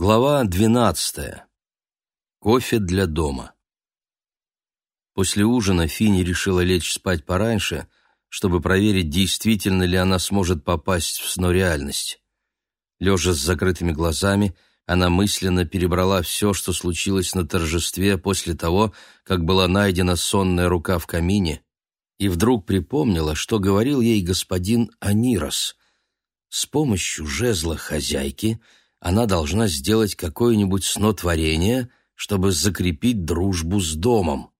Глава двенадцатая. Кофе для дома. После ужина Фини решила лечь спать пораньше, чтобы проверить, действительно ли она сможет попасть в снореальность. Лежа с закрытыми глазами, она мысленно перебрала все, что случилось на торжестве после того, как была найдена сонная рука в камине, и вдруг припомнила, что говорил ей господин Анирос. С помощью жезла хозяйки — она должна сделать какое-нибудь снотворение, чтобы закрепить дружбу с домом.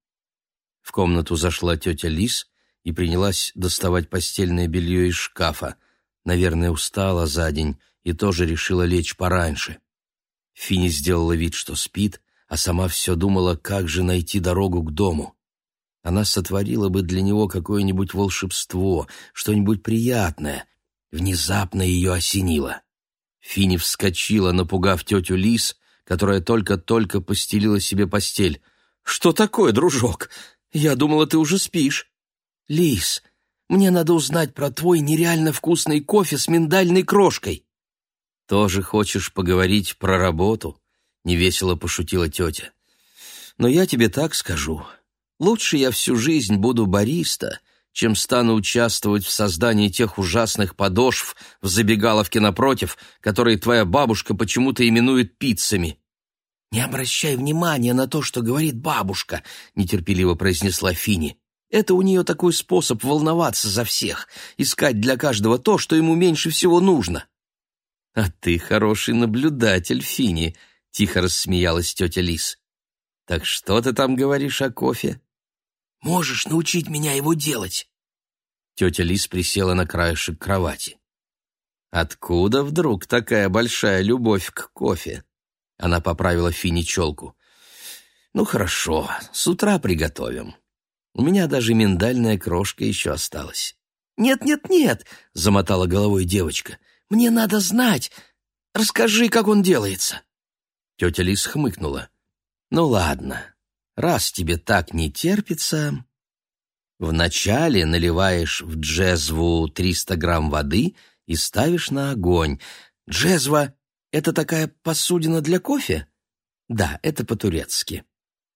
В комнату зашла тетя Лис и принялась доставать постельное белье из шкафа. Наверное, устала за день и тоже решила лечь пораньше. Фини сделала вид, что спит, а сама все думала, как же найти дорогу к дому. Она сотворила бы для него какое-нибудь волшебство, что-нибудь приятное. Внезапно ее осенило. Фини вскочила, напугав тетю Лис, которая только-только постелила себе постель. «Что такое, дружок? Я думала, ты уже спишь». «Лис, мне надо узнать про твой нереально вкусный кофе с миндальной крошкой». «Тоже хочешь поговорить про работу?» — невесело пошутила тетя. «Но я тебе так скажу. Лучше я всю жизнь буду бариста, чем стану участвовать в создании тех ужасных подошв в забегаловке напротив, которые твоя бабушка почему-то именует пиццами». «Не обращай внимания на то, что говорит бабушка», — нетерпеливо произнесла Фини. «Это у нее такой способ волноваться за всех, искать для каждого то, что ему меньше всего нужно». «А ты хороший наблюдатель, Фини», — тихо рассмеялась тетя Лис. «Так что ты там говоришь о кофе?» Можешь научить меня его делать?» Тетя Лис присела на краешек кровати. «Откуда вдруг такая большая любовь к кофе?» Она поправила Фини челку. «Ну хорошо, с утра приготовим. У меня даже миндальная крошка еще осталась». «Нет, нет, нет!» — замотала головой девочка. «Мне надо знать. Расскажи, как он делается». Тетя Лис хмыкнула. «Ну ладно, раз тебе так не терпится, вначале наливаешь в джезву 300 грамм воды и ставишь на огонь. Джезва — это такая посудина для кофе? Да, это по-турецки.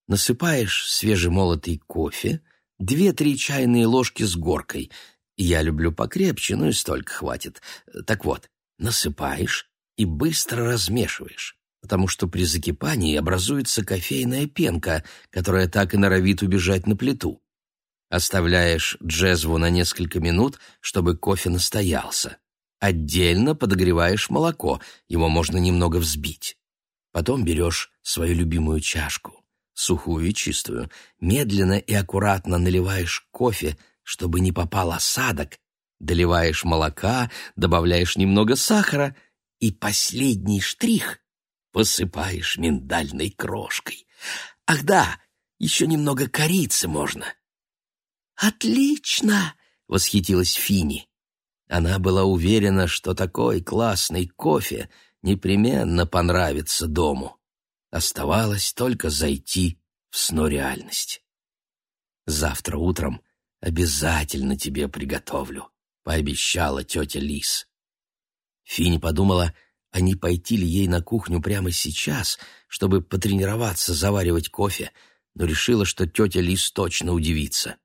Насыпаешь свежемолотый кофе, две-три чайные ложки с горкой. Я люблю покрепче, ну и столько хватит. Так вот, насыпаешь и быстро размешиваешь потому что при закипании образуется кофейная пенка, которая так и норовит убежать на плиту. Оставляешь джезву на несколько минут, чтобы кофе настоялся. Отдельно подогреваешь молоко, его можно немного взбить. Потом берешь свою любимую чашку, сухую и чистую, медленно и аккуратно наливаешь кофе, чтобы не попал осадок, доливаешь молока, добавляешь немного сахара, и последний штрих посыпаешь миндальной крошкой. Ах да, еще немного корицы можно. Отлично, восхитилась Фини. Она была уверена, что такой классный кофе непременно понравится дому. Оставалось только зайти в снореальность. Завтра утром обязательно тебе приготовлю, пообещала тетя Лис. Фини подумала, а не пойти ли ей на кухню прямо сейчас, чтобы потренироваться заваривать кофе, но решила, что тетя Лис точно удивится.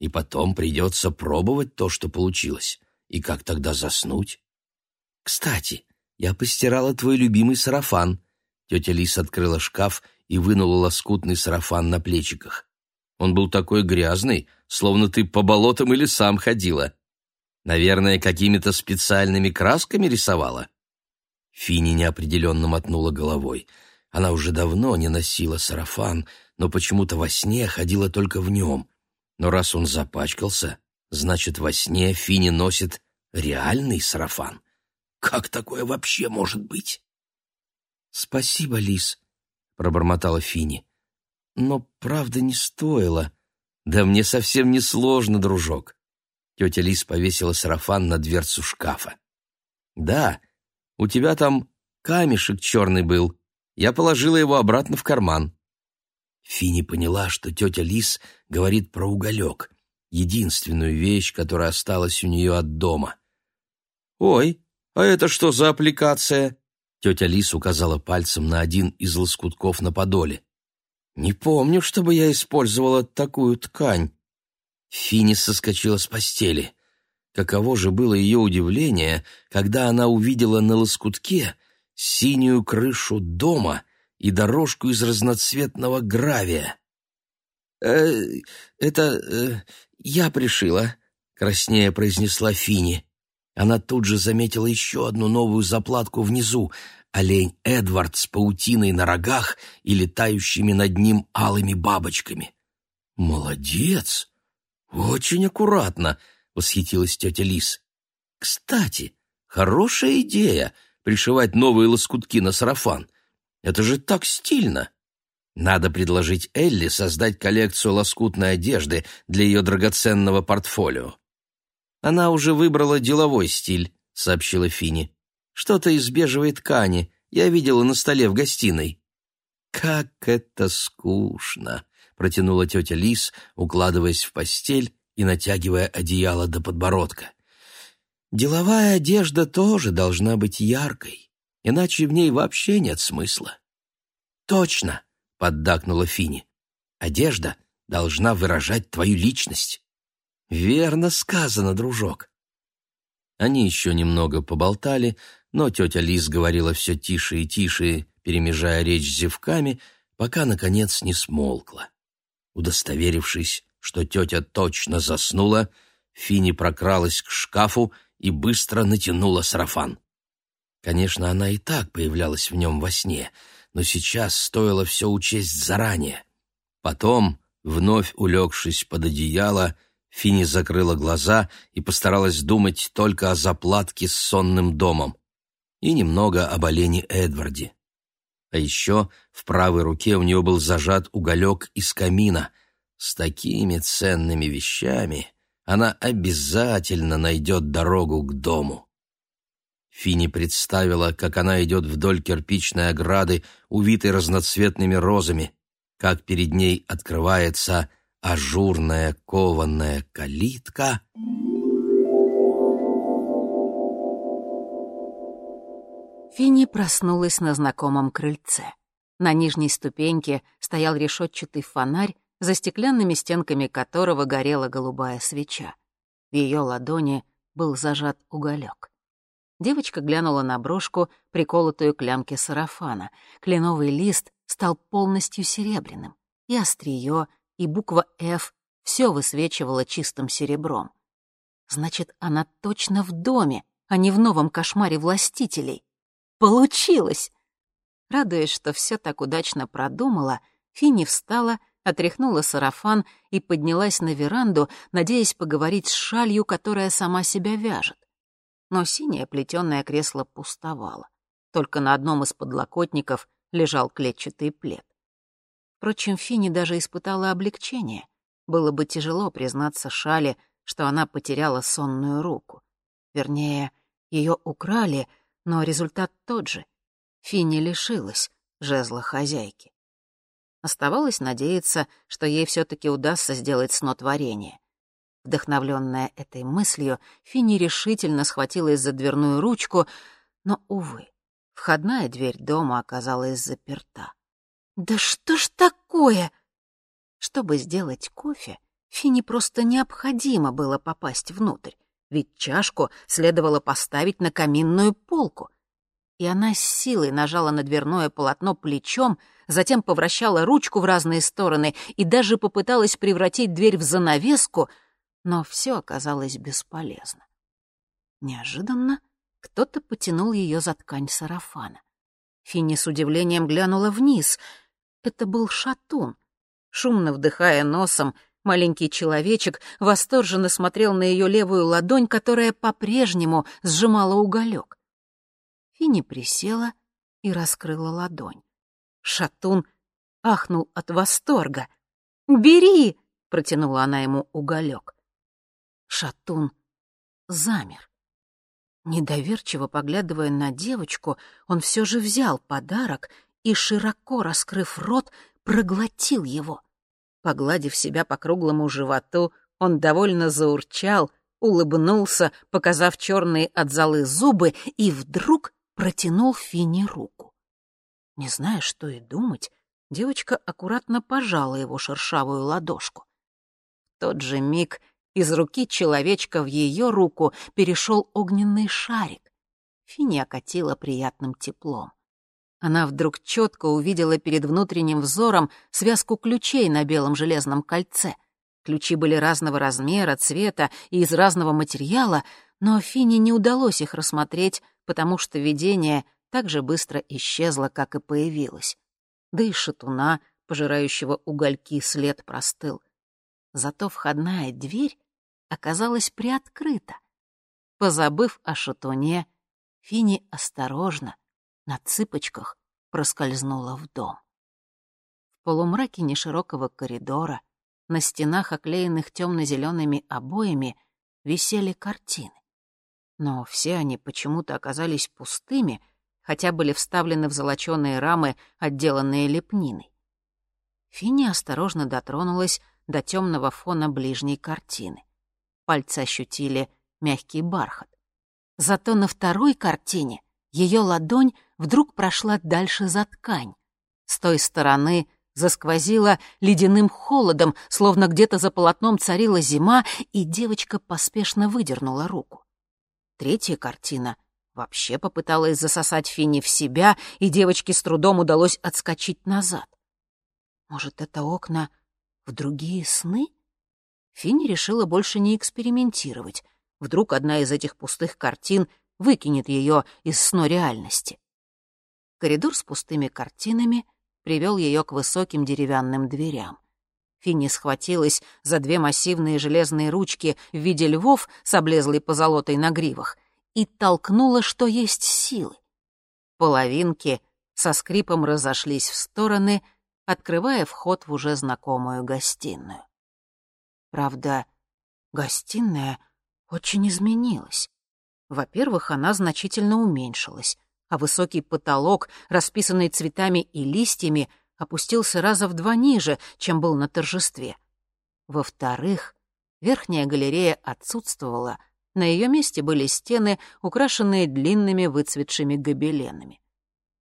И потом придется пробовать то, что получилось. И как тогда заснуть? «Кстати, я постирала твой любимый сарафан». Тетя Лис открыла шкаф и вынула лоскутный сарафан на плечиках. Он был такой грязный, словно ты по болотам или сам ходила. Наверное, какими-то специальными красками рисовала. Фини неопределенно мотнула головой. Она уже давно не носила сарафан, но почему-то во сне ходила только в нем. Но раз он запачкался, значит, во сне Фини носит реальный сарафан. Как такое вообще может быть? «Спасибо, Лис», — пробормотала Фини. «Но правда не стоило. Да мне совсем не сложно, дружок». Тетя Лис повесила сарафан на дверцу шкафа. «Да, у тебя там камешек черный был. Я положила его обратно в карман». Фини поняла, что тетя Лис говорит про уголек, единственную вещь, которая осталась у нее от дома. «Ой, а это что за аппликация?» Тетя Лис указала пальцем на один из лоскутков на подоле. «Не помню, чтобы я использовала такую ткань». Финни соскочила с постели. Каково же было ее удивление, когда она увидела на лоскутке синюю крышу дома и дорожку из разноцветного гравия. «Э, «Это э, я пришила», — краснея произнесла Фини. Она тут же заметила еще одну новую заплатку внизу — олень Эдвард с паутиной на рогах и летающими над ним алыми бабочками. «Молодец! Очень аккуратно!» — восхитилась тетя Лис. «Кстати, хорошая идея — пришивать новые лоскутки на сарафан. Это же так стильно!» Надо предложить Элли создать коллекцию лоскутной одежды для ее драгоценного портфолио. Она уже выбрала деловой стиль, сообщила Фини. Что-то из бежевой ткани. Я видела на столе в гостиной. Как это скучно, протянула тетя Лис, укладываясь в постель и натягивая одеяло до подбородка. Деловая одежда тоже должна быть яркой, иначе в ней вообще нет смысла. Точно, поддакнула Фини. Одежда должна выражать твою личность. Верно сказано, дружок. Они еще немного поболтали, но тетя Лиз говорила все тише и тише, перемежая речь зевками, пока, наконец, не смолкла. Удостоверившись, что тетя точно заснула, Фини прокралась к шкафу и быстро натянула сарафан. Конечно, она и так появлялась в нем во сне — но сейчас стоило все учесть заранее. Потом, вновь улегшись под одеяло, Фини закрыла глаза и постаралась думать только о заплатке с сонным домом и немного об олене Эдварде. А еще в правой руке у нее был зажат уголек из камина. С такими ценными вещами она обязательно найдет дорогу к дому. Фини представила, как она идет вдоль кирпичной ограды, увитой разноцветными розами, как перед ней открывается ажурная кованая калитка. Фини проснулась на знакомом крыльце. На нижней ступеньке стоял решетчатый фонарь, за стеклянными стенками которого горела голубая свеча. В ее ладони был зажат уголек. Девочка глянула на брошку, приколотую к лямке сарафана. Кленовый лист стал полностью серебряным. И острие, и буква «Ф» все высвечивало чистым серебром. Значит, она точно в доме, а не в новом кошмаре властителей. Получилось! Радуясь, что все так удачно продумала, Финни встала, отряхнула сарафан и поднялась на веранду, надеясь поговорить с шалью, которая сама себя вяжет но синее плетёное кресло пустовало. Только на одном из подлокотников лежал клетчатый плед. Впрочем, Фини даже испытала облегчение. Было бы тяжело признаться Шале, что она потеряла сонную руку. Вернее, ее украли, но результат тот же. Фини лишилась жезла хозяйки. Оставалось надеяться, что ей все таки удастся сделать снотворение. Вдохновленная этой мыслью, Финни решительно схватилась за дверную ручку, но, увы, входная дверь дома оказалась заперта. «Да что ж такое?» Чтобы сделать кофе, Финни просто необходимо было попасть внутрь, ведь чашку следовало поставить на каминную полку. И она с силой нажала на дверное полотно плечом, затем повращала ручку в разные стороны и даже попыталась превратить дверь в занавеску — но все оказалось бесполезно. Неожиданно кто-то потянул ее за ткань сарафана. Финни с удивлением глянула вниз. Это был шатун. Шумно вдыхая носом, маленький человечек восторженно смотрел на ее левую ладонь, которая по-прежнему сжимала уголек. Финни присела и раскрыла ладонь. Шатун ахнул от восторга. «Бери!» — протянула она ему уголек. Шатун замер. Недоверчиво поглядывая на девочку, он все же взял подарок и, широко раскрыв рот, проглотил его. Погладив себя по круглому животу, он довольно заурчал, улыбнулся, показав черные от золы зубы, и вдруг протянул Фине руку. Не зная, что и думать, девочка аккуратно пожала его шершавую ладошку. В тот же миг из руки человечка в ее руку перешел огненный шарик. Фини окатила приятным теплом. Она вдруг четко увидела перед внутренним взором связку ключей на белом железном кольце. Ключи были разного размера, цвета и из разного материала, но Фине не удалось их рассмотреть, потому что видение так же быстро исчезло, как и появилось. Да и шатуна, пожирающего угольки, след простыл. Зато входная дверь оказалась приоткрыта. Позабыв о шатуне, Фини осторожно, на цыпочках, проскользнула в дом. В полумраке неширокого коридора, на стенах, оклеенных темно-зелеными обоями, висели картины но все они почему-то оказались пустыми, хотя были вставлены в золоченые рамы, отделанные лепниной. Финни осторожно дотронулась до темного фона ближней картины. Пальцы ощутили мягкий бархат. Зато на второй картине ее ладонь вдруг прошла дальше за ткань. С той стороны засквозила ледяным холодом, словно где-то за полотном царила зима, и девочка поспешно выдернула руку. Третья картина вообще попыталась засосать Финни в себя, и девочке с трудом удалось отскочить назад. Может, это окна в другие сны? Финни решила больше не экспериментировать. Вдруг одна из этих пустых картин выкинет ее из сно реальности. Коридор с пустыми картинами привел ее к высоким деревянным дверям. Финни схватилась за две массивные железные ручки в виде львов с облезлой позолотой на гривах и толкнула, что есть силы. Половинки со скрипом разошлись в стороны, открывая вход в уже знакомую гостиную. Правда, гостиная очень изменилась. Во-первых, она значительно уменьшилась, а высокий потолок, расписанный цветами и листьями, опустился раза в два ниже, чем был на торжестве. Во-вторых, верхняя галерея отсутствовала, на ее месте были стены, украшенные длинными выцветшими гобеленами.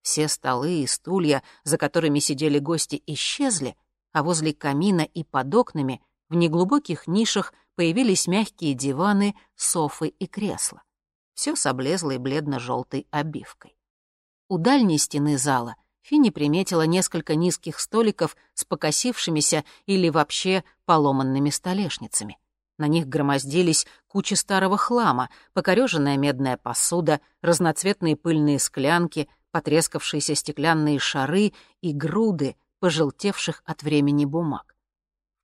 Все столы и стулья, за которыми сидели гости, исчезли, а возле камина и под окнами в неглубоких нишах появились мягкие диваны, софы и кресла. Все с облезлой бледно-желтой обивкой. У дальней стены зала Финни приметила несколько низких столиков с покосившимися или вообще поломанными столешницами. На них громоздились кучи старого хлама, покореженная медная посуда, разноцветные пыльные склянки, потрескавшиеся стеклянные шары и груды пожелтевших от времени бумаг.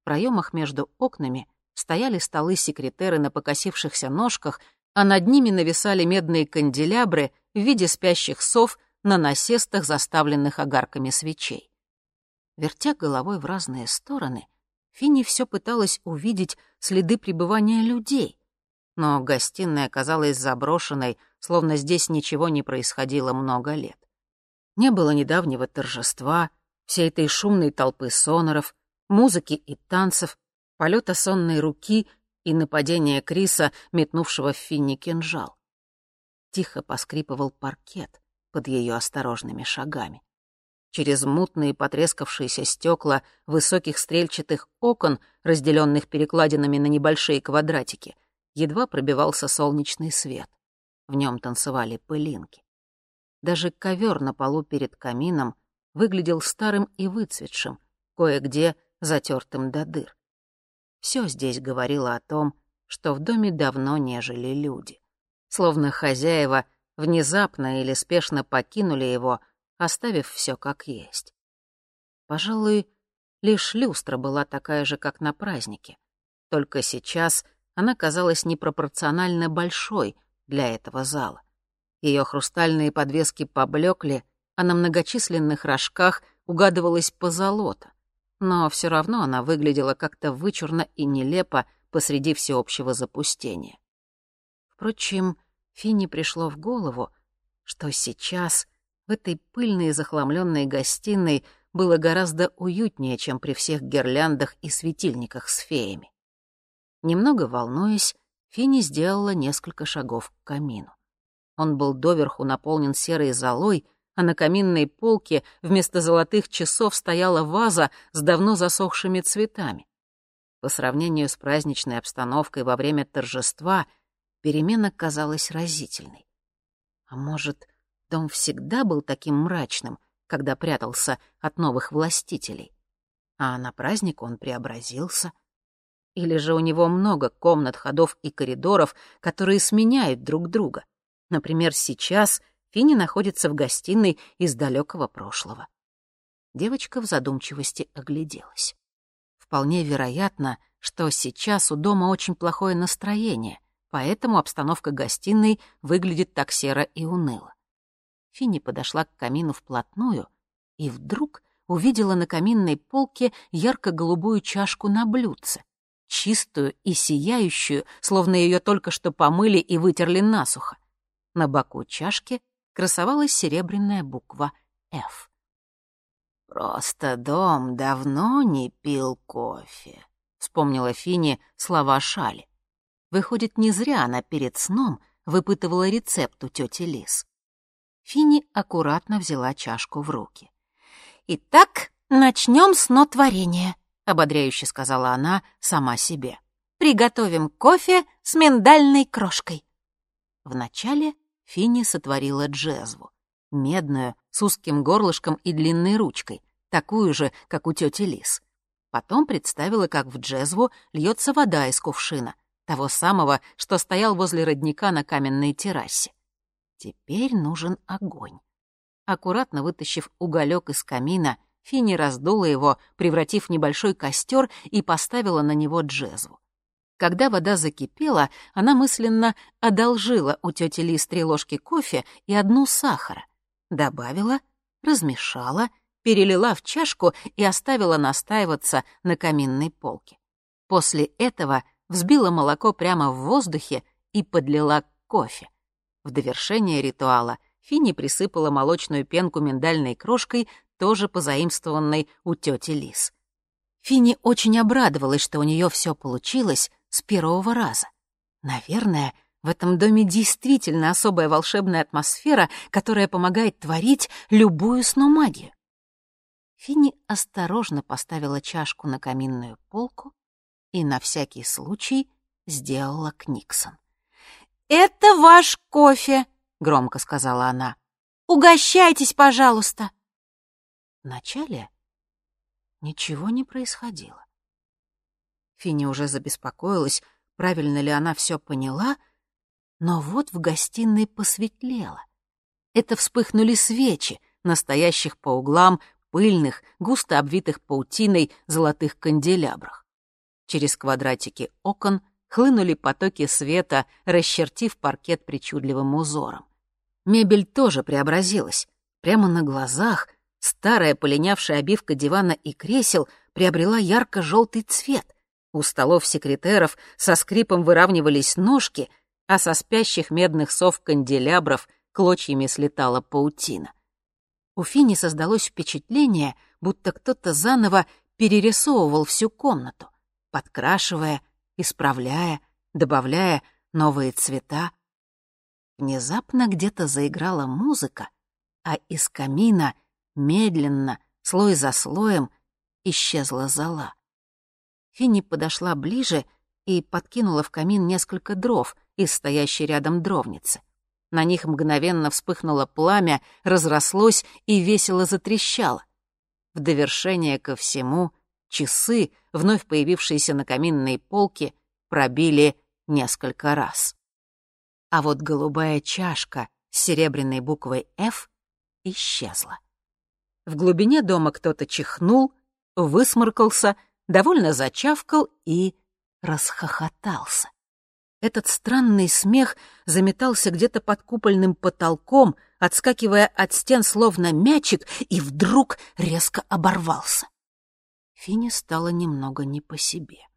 В проемах между окнами стояли столы-секретеры на покосившихся ножках, а над ними нависали медные канделябры в виде спящих сов на насестах, заставленных огарками свечей. Вертя головой в разные стороны, Финни все пыталась увидеть следы пребывания людей, но гостиная оказалась заброшенной, словно здесь ничего не происходило много лет. Не было недавнего торжества, всей этой шумной толпы соноров, музыки и танцев, полета сонной руки и нападения Криса, метнувшего в Финни кинжал. Тихо поскрипывал паркет под ее осторожными шагами. Через мутные потрескавшиеся стекла высоких стрельчатых окон, разделенных перекладинами на небольшие квадратики, едва пробивался солнечный свет. В нем танцевали пылинки. Даже ковер на полу перед камином выглядел старым и выцветшим, кое-где затертым до дыр. Все здесь говорило о том, что в доме давно не жили люди. Словно хозяева внезапно или спешно покинули его, оставив все как есть. Пожалуй, лишь люстра была такая же, как на празднике. Только сейчас она казалась непропорционально большой для этого зала. Ее хрустальные подвески поблекли, а на многочисленных рожках угадывалась позолота. Но все равно она выглядела как-то вычурно и нелепо посреди всеобщего запустения. Впрочем, Финни пришло в голову, что сейчас в этой пыльной и захламленной гостиной было гораздо уютнее, чем при всех гирляндах и светильниках с феями. Немного волнуясь, Финни сделала несколько шагов к камину. Он был доверху наполнен серой золой, а на каминной полке вместо золотых часов стояла ваза с давно засохшими цветами. По сравнению с праздничной обстановкой во время торжества, перемена казалась разительной. А может, дом всегда был таким мрачным, когда прятался от новых властителей? А на праздник он преобразился. Или же у него много комнат, ходов и коридоров, которые сменяют друг друга. Например, сейчас Финни находится в гостиной из далекого прошлого. Девочка в задумчивости огляделась. Вполне вероятно, что сейчас у дома очень плохое настроение, поэтому обстановка гостиной выглядит так серо и уныло. Финни подошла к камину вплотную и вдруг увидела на каминной полке ярко-голубую чашку на блюдце, чистую и сияющую, словно ее только что помыли и вытерли насухо. На боку чашки красовалась серебряная буква «Ф». «Просто дом давно не пил кофе», — вспомнила Фини слова Шали. Выходит, не зря она перед сном выпытывала рецепт у тети Лис. Фини аккуратно взяла чашку в руки. «Итак, начнем с нотворения», — ободряюще сказала она сама себе. «Приготовим кофе с миндальной крошкой». Вначале Фини сотворила джезву, медную, с узким горлышком и длинной ручкой, такую же, как у тети Лис. Потом представила, как в джезву льется вода из кувшина, того самого, что стоял возле родника на каменной террасе. Теперь нужен огонь. Аккуратно вытащив уголек из камина, Финни раздула его, превратив в небольшой костер и поставила на него джезву. Когда вода закипела, она мысленно одолжила у тети Лис три ложки кофе и одну сахара, добавила, размешала, перелила в чашку и оставила настаиваться на каминной полке. После этого взбила молоко прямо в воздухе и подлила кофе. В довершение ритуала Финни присыпала молочную пенку миндальной крошкой, тоже позаимствованной у тети Лис. Финни очень обрадовалась, что у нее все получилось с первого раза. Наверное, в этом доме действительно особая волшебная атмосфера, которая помогает творить любую сномагию. Финни осторожно поставила чашку на каминную полку и на всякий случай сделала Книксон. «Это ваш кофе!» — громко сказала она. «Угощайтесь, пожалуйста!» Вначале ничего не происходило. Финни уже забеспокоилась, правильно ли она все поняла, но вот в гостиной посветлело. Это вспыхнули свечи, настоящих по углам, пыльных, густо обвитых паутиной золотых канделябрах. Через квадратики окон хлынули потоки света, расчертив паркет причудливым узором. Мебель тоже преобразилась. Прямо на глазах старая полинявшая обивка дивана и кресел приобрела ярко-желтый цвет. У столов секретеров со скрипом выравнивались ножки, а со спящих медных сов канделябров клочьями слетала паутина. У Фини создалось впечатление, будто кто-то заново перерисовывал всю комнату, подкрашивая, исправляя, добавляя новые цвета. Внезапно где-то заиграла музыка, а из камина медленно, слой за слоем, исчезла зола. Финни подошла ближе и подкинула в камин несколько дров из стоящей рядом дровницы. На них мгновенно вспыхнуло пламя, разрослось и весело затрещало. В довершение ко всему часы, вновь появившиеся на каминной полке, пробили несколько раз а вот голубая чашка с серебряной буквой «Ф» исчезла. В глубине дома кто-то чихнул, высморкался, довольно зачавкал и расхохотался. Этот странный смех заметался где-то под купольным потолком, отскакивая от стен словно мячик, и вдруг резко оборвался. Фине стало немного не по себе.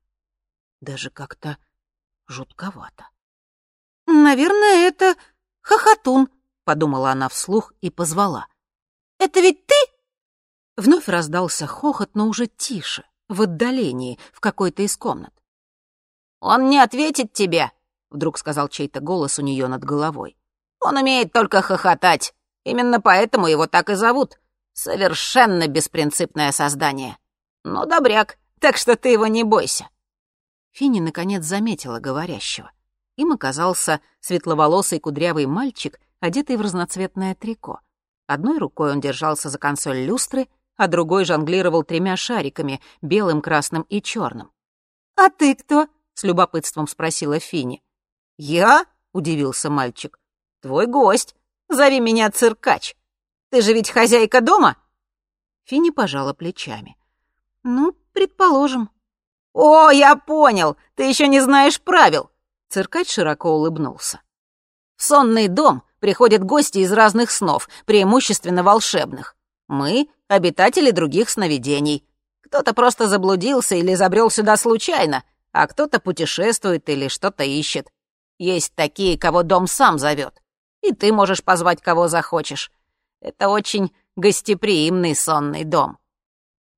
Даже как-то жутковато. «Наверное, это хохотун», — подумала она вслух и позвала. «Это ведь ты?» Вновь раздался хохот, но уже тише, в отдалении, в какой-то из комнат. «Он не ответит тебе», — вдруг сказал чей-то голос у нее над головой. Он умеет только хохотать. Именно поэтому его так и зовут. Совершенно беспринципное создание. Но добряк, так что ты его не бойся». Финни наконец заметила говорящего. Им оказался светловолосый кудрявый мальчик, одетый в разноцветное трико. Одной рукой он держался за консоль люстры, а другой жонглировал тремя шариками — белым, красным и черным. «А ты кто?» — с любопытством спросила Финни. «Я?» — удивился мальчик. «Твой гость. Зови меня циркач. Ты же ведь хозяйка дома?» Финни пожала плечами. «Ну, предположим». «О, я понял! Ты еще не знаешь правил!» Циркач широко улыбнулся. «В сонный дом приходят гости из разных снов, преимущественно волшебных. Мы — обитатели других сновидений. Кто-то просто заблудился или забрел сюда случайно, а кто-то путешествует или что-то ищет. Есть такие, кого дом сам зовет. И ты можешь позвать кого захочешь. Это очень гостеприимный сонный дом.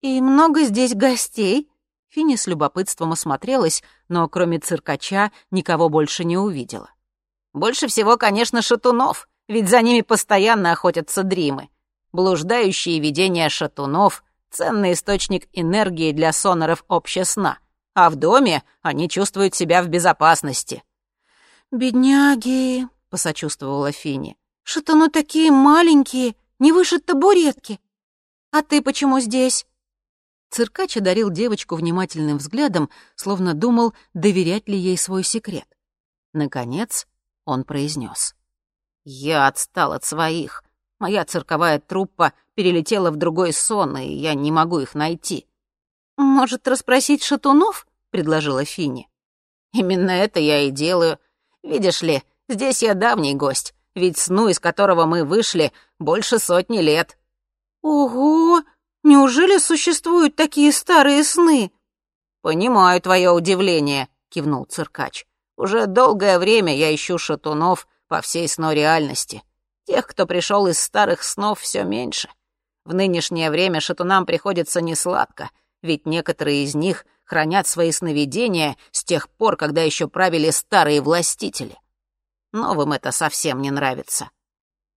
«И много здесь гостей?» Финни с любопытством осмотрелась, но кроме циркача никого больше не увидела. «Больше всего, конечно, шатунов, ведь за ними постоянно охотятся дримы. Блуждающие видения шатунов — ценный источник энергии для соноров общесна, а в доме они чувствуют себя в безопасности». «Бедняги», — посочувствовала Финни. «Шатуны такие маленькие, не выше табуретки. А ты почему здесь?» Циркач одарил девочку внимательным взглядом, словно думал, доверять ли ей свой секрет. Наконец он произнес: «Я отстал от своих. Моя цирковая труппа перелетела в другой сон, и я не могу их найти». «Может, расспросить шатунов?» — предложила Финни. «Именно это я и делаю. Видишь ли, здесь я давний гость, ведь сну, из которого мы вышли, больше сотни лет». «Ого! Неужели существуют такие старые сны?» «Понимаю твое удивление», — кивнул циркач. «Уже долгое время я ищу шатунов по всей сно реальности. Тех, кто пришел из старых снов, все меньше. В нынешнее время шатунам приходится несладко, ведь некоторые из них хранят свои сновидения с тех пор, когда еще правили старые властители. Новым это совсем не нравится».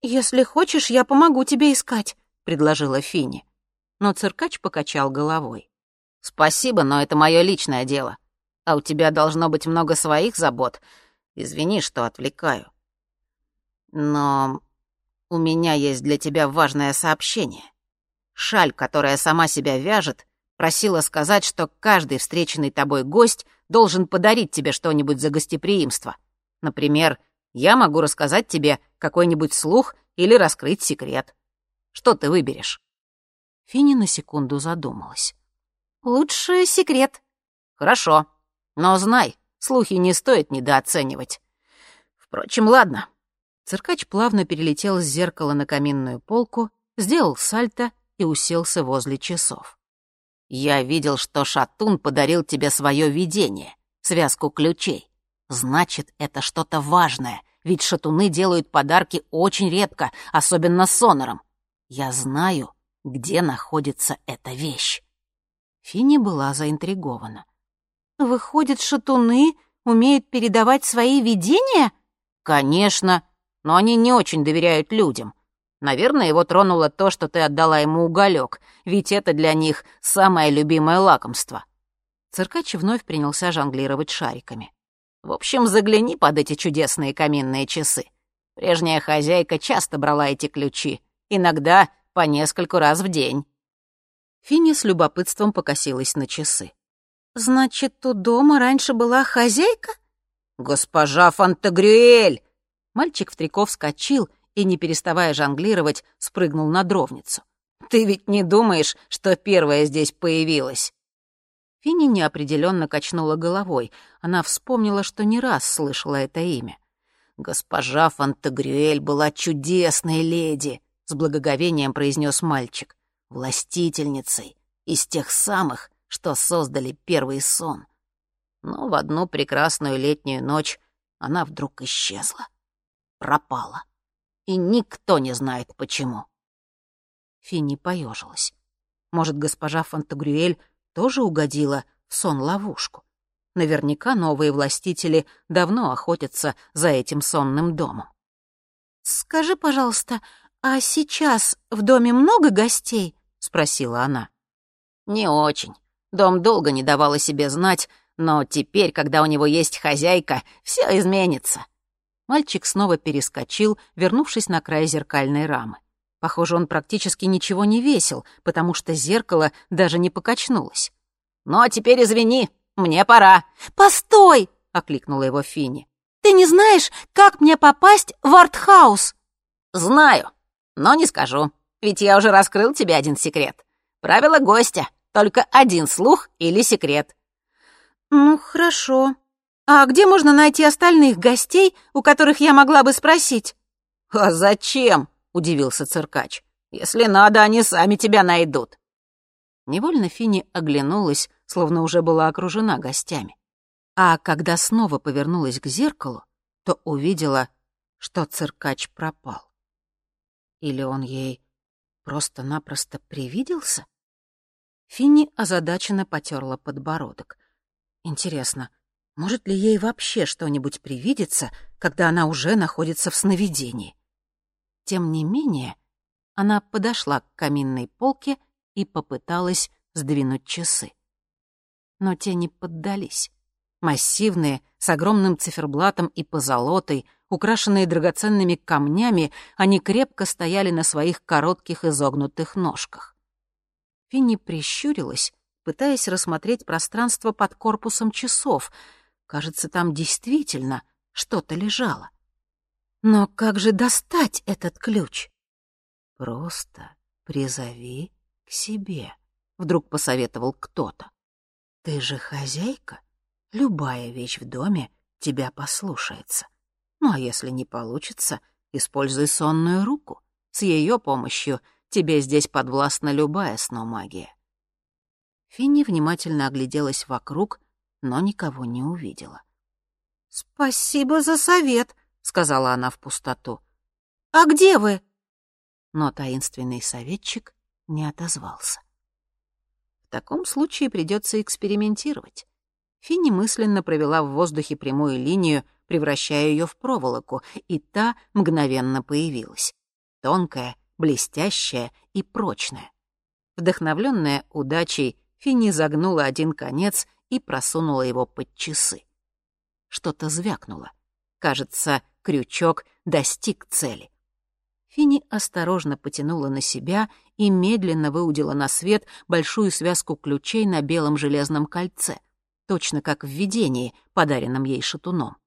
«Если хочешь, я помогу тебе искать», — предложила Фини но циркач покачал головой. «Спасибо, но это мое личное дело. А у тебя должно быть много своих забот. Извини, что отвлекаю. Но у меня есть для тебя важное сообщение. Шаль, которая сама себя вяжет, просила сказать, что каждый встреченный тобой гость должен подарить тебе что-нибудь за гостеприимство. Например, я могу рассказать тебе какой-нибудь слух или раскрыть секрет. Что ты выберешь?» Финни на секунду задумалась. «Лучше секрет». «Хорошо. Но знай, слухи не стоит недооценивать. Впрочем, ладно». Циркач плавно перелетел с зеркала на каминную полку, сделал сальто и уселся возле часов. «Я видел, что Шатун подарил тебе свое видение, связку ключей. Значит, это что-то важное, ведь шатуны делают подарки очень редко, особенно сонором. Я знаю, где находится эта вещь. Финни была заинтригована. «Выходит, шатуны умеют передавать свои видения?» «Конечно, но они не очень доверяют людям. Наверное, его тронуло то, что ты отдала ему уголек, ведь это для них самое любимое лакомство». Циркач вновь принялся жонглировать шариками. «В общем, загляни под эти чудесные каминные часы. Прежняя хозяйка часто брала эти ключи. Иногда по нескольку раз в день». Финни с любопытством покосилась на часы. «Значит, у дома раньше была хозяйка?» «Госпожа Фантагрюэль!» Мальчик в трико вскочил и, не переставая жонглировать, спрыгнул на дровницу. «Ты ведь не думаешь, что первая здесь появилась?» Финни неопределенно качнула головой. Она вспомнила, что не раз слышала это имя. Госпожа Фантагрюэль была чудесной леди. — с благоговением произнес мальчик. «Властительницей, из тех самых, что создали первый сон». Но в одну прекрасную летнюю ночь она вдруг исчезла. Пропала. И никто не знает, почему. Финни поежилась. Может, госпожа Фантагрюэль тоже угодила в сон-ловушку? Наверняка новые властители давно охотятся за этим сонным домом. «Скажи, пожалуйста, а сейчас в доме много гостей?» — спросила она. «Не очень. Дом долго не давал о себе знать, но теперь, когда у него есть хозяйка, все изменится». Мальчик снова перескочил, вернувшись на край зеркальной рамы. Похоже, он практически ничего не весил, потому что зеркало даже не покачнулось. «Ну, а теперь извини, мне пора». «Постой!» — окликнула его Финни. «Ты не знаешь, как мне попасть в артхаус?» «Знаю, но не скажу, ведь я уже раскрыл тебе один секрет. Правило гостя — только один слух или секрет». «Ну, хорошо. А где можно найти остальных гостей, у которых я могла бы спросить?» «А зачем?» — удивился циркач. «Если надо, они сами тебя найдут». Невольно Фини оглянулась, словно уже была окружена гостями. А когда снова повернулась к зеркалу, то увидела, что циркач пропал. Или он ей просто-напросто привиделся? Финни озадаченно потерла подбородок. Интересно, может ли ей вообще что-нибудь привидеться, когда она уже находится в сновидении? Тем не менее, она подошла к каминной полке и попыталась сдвинуть часы. Но те не поддались. Массивные, с огромным циферблатом и позолотой, украшенные драгоценными камнями, они крепко стояли на своих коротких изогнутых ножках. Финни прищурилась, пытаясь рассмотреть пространство под корпусом часов. Кажется, там действительно что-то лежало. Но как же достать этот ключ? Просто призови к себе, вдруг посоветовал кто-то. Ты же хозяйка. Любая вещь в доме тебя послушается. Ну а если не получится, используй сонную руку. С ее помощью тебе здесь подвластна любая сномагия. Финни внимательно огляделась вокруг, но никого не увидела. «Спасибо за совет», — сказала она в пустоту. «А где вы?» Но таинственный советчик не отозвался. В таком случае придется экспериментировать. Финни мысленно провела в воздухе прямую линию, превращая ее в проволоку, и та мгновенно появилась. Тонкая, блестящая и прочная. Вдохновленная удачей, Финни загнула один конец и просунула его под часы. Что-то звякнуло. Кажется, крючок достиг цели. Финни осторожно потянула на себя и медленно выудила на свет большую связку ключей на белом железном кольце точно как в видении, подаренном ей шатуном.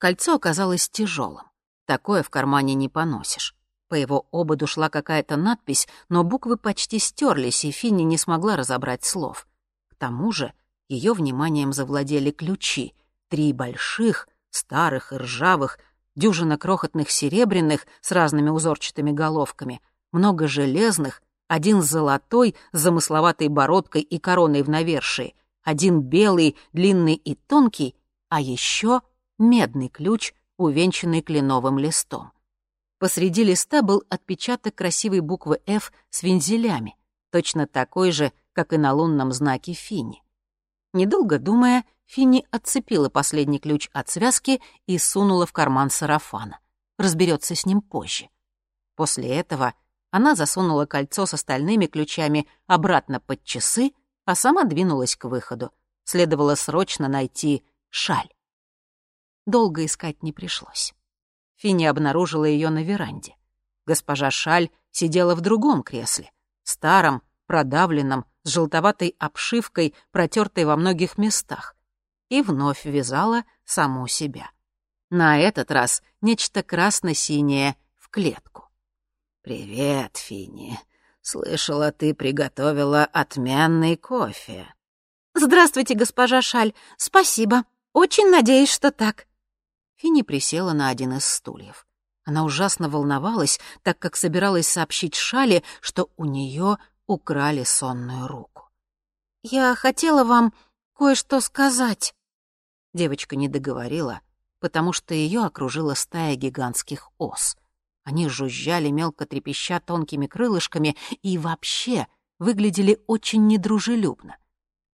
Кольцо оказалось тяжелым. Такое в кармане не поносишь. По его ободу шла какая-то надпись, но буквы почти стерлись, и Финни не смогла разобрать слов. К тому же ее вниманием завладели ключи. Три больших, старых и ржавых, дюжина крохотных серебряных с разными узорчатыми головками, много железных, один золотой с замысловатой бородкой и короной в навершии, один белый, длинный и тонкий, а еще медный ключ, увенчанный кленовым листом. Посреди листа был отпечаток красивой буквы «Ф» с вензелями, точно такой же, как и на лунном знаке Фини. Недолго думая, Финни отцепила последний ключ от связки и сунула в карман сарафана. Разберется с ним позже. После этого она засунула кольцо с остальными ключами обратно под часы а сама двинулась к выходу. Следовало срочно найти шаль. Долго искать не пришлось. Финни обнаружила ее на веранде. Госпожа Шаль сидела в другом кресле, старом, продавленном, с желтоватой обшивкой, протертой во многих местах, и вновь вязала саму себя. На этот раз нечто красно-синее в клетку. «Привет, Финни. Слышала, ты приготовила отменный кофе. Здравствуйте, госпожа Шаль. Спасибо. Очень надеюсь, что так. Финни присела на один из стульев. Она ужасно волновалась, так как собиралась сообщить Шале, что у нее украли сонную руку. «Я хотела вам кое-что сказать». Девочка не договорила, потому что ее окружила стая гигантских ос — они жужжали, мелко трепеща тонкими крылышками и вообще выглядели очень недружелюбно.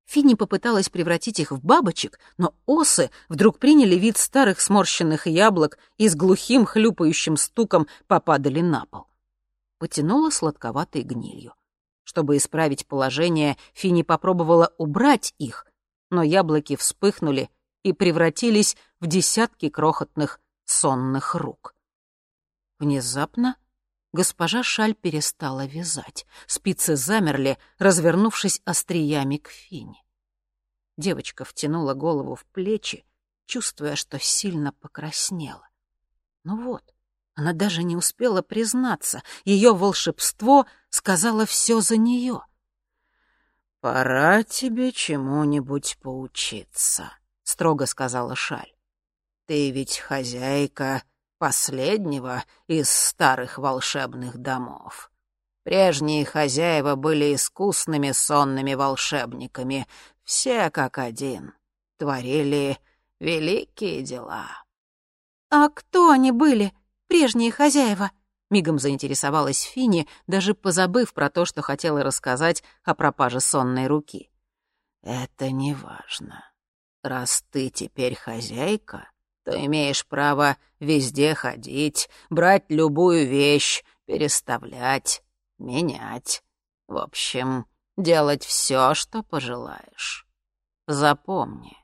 Финни попыталась превратить их в бабочек, но осы вдруг приняли вид старых сморщенных яблок и с глухим хлюпающим стуком попадали на пол. Потянула сладковатой гнилью. Чтобы исправить положение, Финни попробовала убрать их, но яблоки вспыхнули и превратились в десятки крохотных сонных рук. Внезапно госпожа Шаль перестала вязать. Спицы замерли, развернувшись остриями к Фине. Девочка втянула голову в плечи, чувствуя, что сильно покраснела. Ну вот, она даже не успела признаться, ее волшебство сказала все за нее. «Пора тебе чему-нибудь поучиться», — строго сказала Шаль. «Ты ведь хозяйка последнего из старых волшебных домов. Прежние хозяева были искусными сонными волшебниками, все как один, творили великие дела». «А кто они были?» прежние хозяева?» Мигом заинтересовалась Фини, даже позабыв про то, что хотела рассказать о пропаже сонной руки. «Это не важно. Раз ты теперь хозяйка, то имеешь право везде ходить, брать любую вещь, переставлять, менять. В общем, делать все, что пожелаешь. Запомни,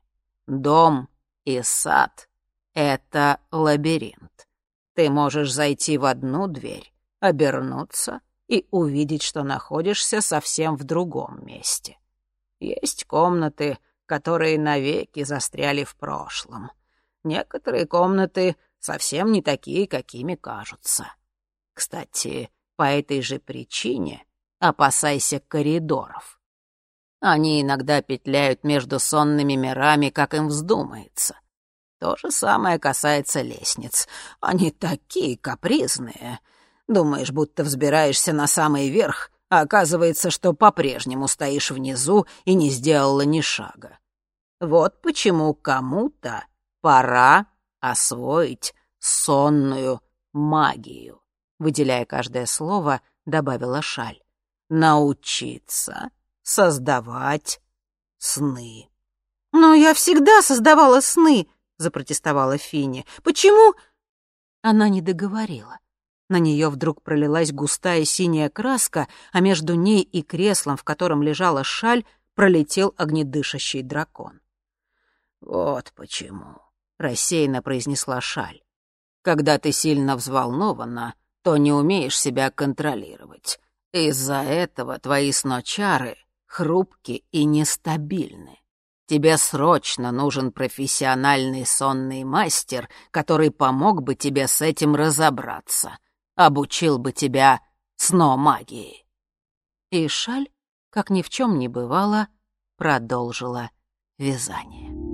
дом и сад — это лабиринт. Ты можешь зайти в одну дверь, обернуться и увидеть, что находишься совсем в другом месте. Есть комнаты, которые навеки застряли в прошлом. Некоторые комнаты совсем не такие, какими кажутся. Кстати, по этой же причине опасайся коридоров. Они иногда петляют между сонными мирами, как им вздумается. То же самое касается лестниц. Они такие капризные. Думаешь, будто взбираешься на самый верх, а оказывается, что по-прежнему стоишь внизу и не сделала ни шага. Вот почему кому-то пора освоить сонную магию. Выделяя каждое слово, добавила Шаль. Научиться создавать сны. «Но я всегда создавала сны», запротестовала Финни. «Почему?» Она не договорила. На нее вдруг пролилась густая синяя краска, а между ней и креслом, в котором лежала шаль, пролетел огнедышащий дракон. «Вот почему», — рассеянно произнесла шаль. «Когда ты сильно взволнована, то не умеешь себя контролировать. Из-за этого твои сночары хрупки и нестабильны. Тебе срочно нужен профессиональный сонный мастер, который помог бы тебе с этим разобраться, обучил бы тебя сно-магии». И Шаль, как ни в чем не бывало, продолжила вязание.